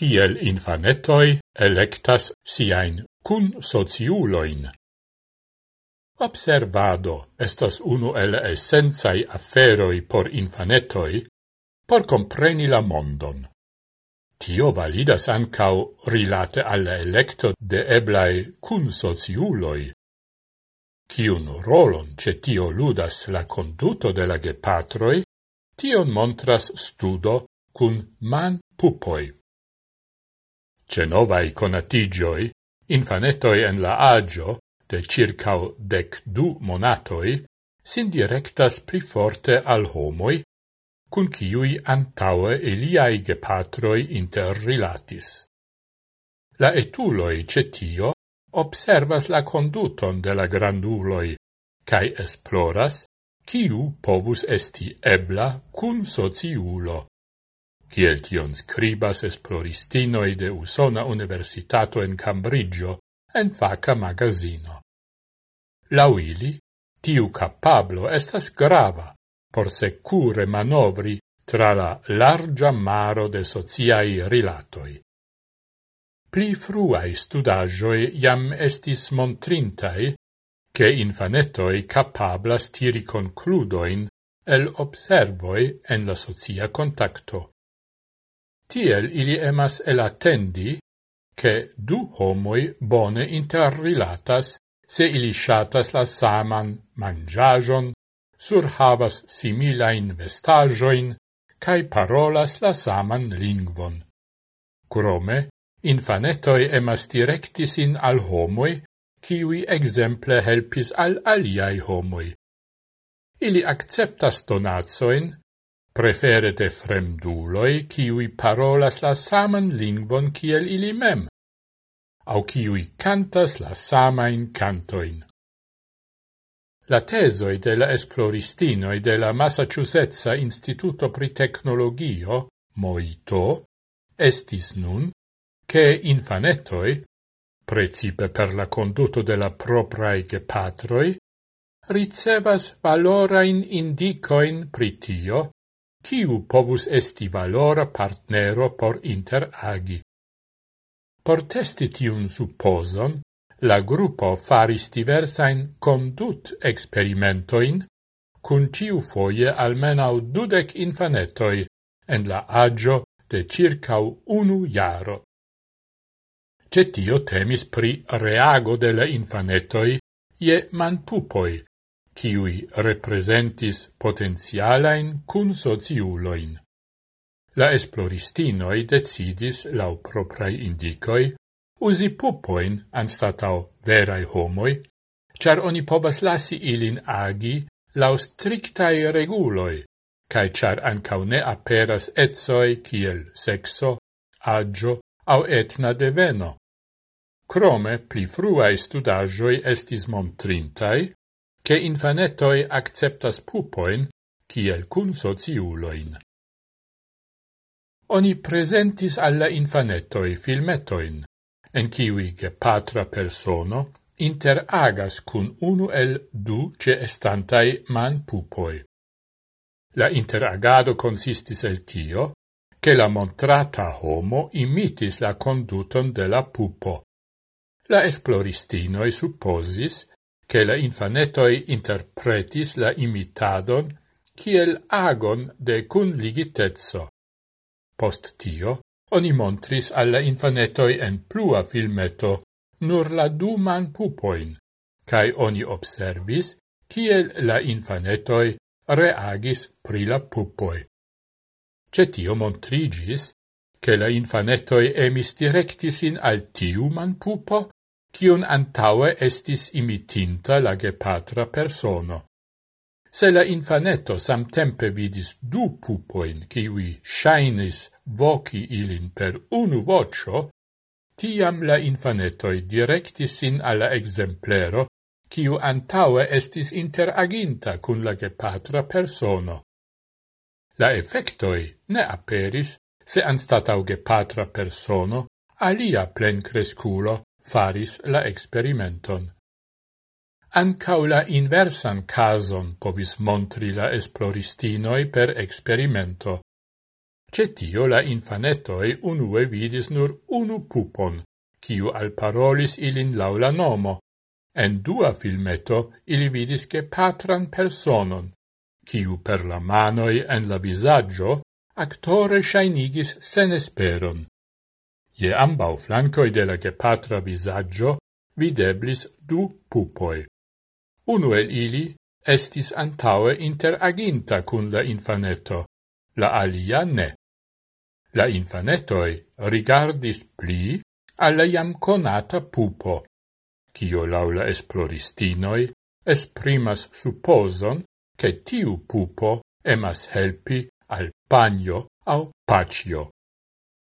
kiel infanetoi electas siain kun sociuloin. Observado estas unu el essenzai aferoi por infanetoi por compreni la mondon. Tio validas ancau rilate alla electo de eblai cun sociuloi. Ciun rolon ce tio ludas la conduto de la gepatroi, tion montras studo cun man pupoi. Ce novai conatigioi, infanetoi en la agio de circau dec du monatoi, sin directas pli forte al homoi, cun ciui antaue eliai gepatroi interrilatis. La etuloi cetio observas la conduton de la granduloi, cae esploras, ciu povus esti ebla cun sociulo kiel tion scribas esploristinoi de Usona Universitato en Cambridgeo en faca magazino. Lauili, tiu capablo estas grava por secure manovri tra la larga maro de sociai rilatoi. Pli fruai studagioi jam estis montrintai che infanetoi capablas tiri concludoin el observoi en la socia contacto. Tiel ili emas elatendi che du homoi bone interrilatas se ili shatas la saman mangiagion, surhavas similain vestagioin, cae parolas la saman lingvon. Crome, infanetoi emas directis in al homoi, kiwi exemple helpis al aliai homoi. Ili acceptas donatsoin, prefere de fremduloi kiui parolas la saman lingvon kiel ili mem, au ciui cantas la samain cantoin. La tesoi de la esploristinoi de la Massachusetts Instituto pri Tecnologio, MOITO, estis nun, che infanetoi, precipe per la conduto de la proprae gepatroi, ricevas valorain indicoin pritio, Tiu povus esti valora partnero por interagi. Por testi tiun supposon, la gruppo faris diversain condut experimentoin, cun ciu foie almenau dudec infanetoi en la agio de circau unu jaro. Cetio temis pri reago de la infanetoi je manpupoi, ciui representis potenzialain cun sociuloin. La esploristinoi decidis lau proprai indicoi usi pupoin anstatau verai homoi, char oni povas lasi ilin agi lau strictai reguloi, cae char ancau ne aperas etsoi kiel sexo, agio au etna deveno. Crome pli fruae studagioi estis montrintai, che infanetoi acceptas pupoin kiel cun sociuloin. Oni presentis alla infanetoi filmetoin, en kiwi che patra persono interagas cun unu el du ce estantai man pupoi. La interagado consistis el tio, che la montrata homo imitis la conduton de la pupo. La esploristinoi supposis che la infanetoi interpretis la imitadon kiel agon de cun ligitezzo. Post tio, oni montris alla infanetoi en plua filmeto nur la du man pupoin, cae oni observis kiel la infanetoi reagis pri la pupoi. Cetio montrigis, che la infanetoi emis directis in al tiu man pupo, cion antaue estis imitinta la gepatra persono. Se la infaneto samtempe vidis du pupoin, kiwi shainis voci ilin per unu vocio, tiam la infanetoi directis sin alla exemplero, kiu antaue estis interaginta cun la gepatra persono. La effectoi ne aperis, se anstatau gepatra persono, alia plencresculo faris la experimenton. Ancau la inversan cason povis montri la esploristinoi per experimento. Cetio la infanetoi unue vidis nur unu pupon, al parolis ilin laula nomo. En dua filmeto ili vidis che patran personon, ciu per la manoi en la visaggio actore shainigis sen esperon. Je ambau flancoi de la gepatra visaggio videblis du pupoi. Unu el ili estis antaue interaginta cun la infaneto, la alia ne. La infanetoi rigardis pli alla iam conata pupo, cio laula esploristinoi esprimas supposon che tiu pupo emas helpi al pagno au pacio.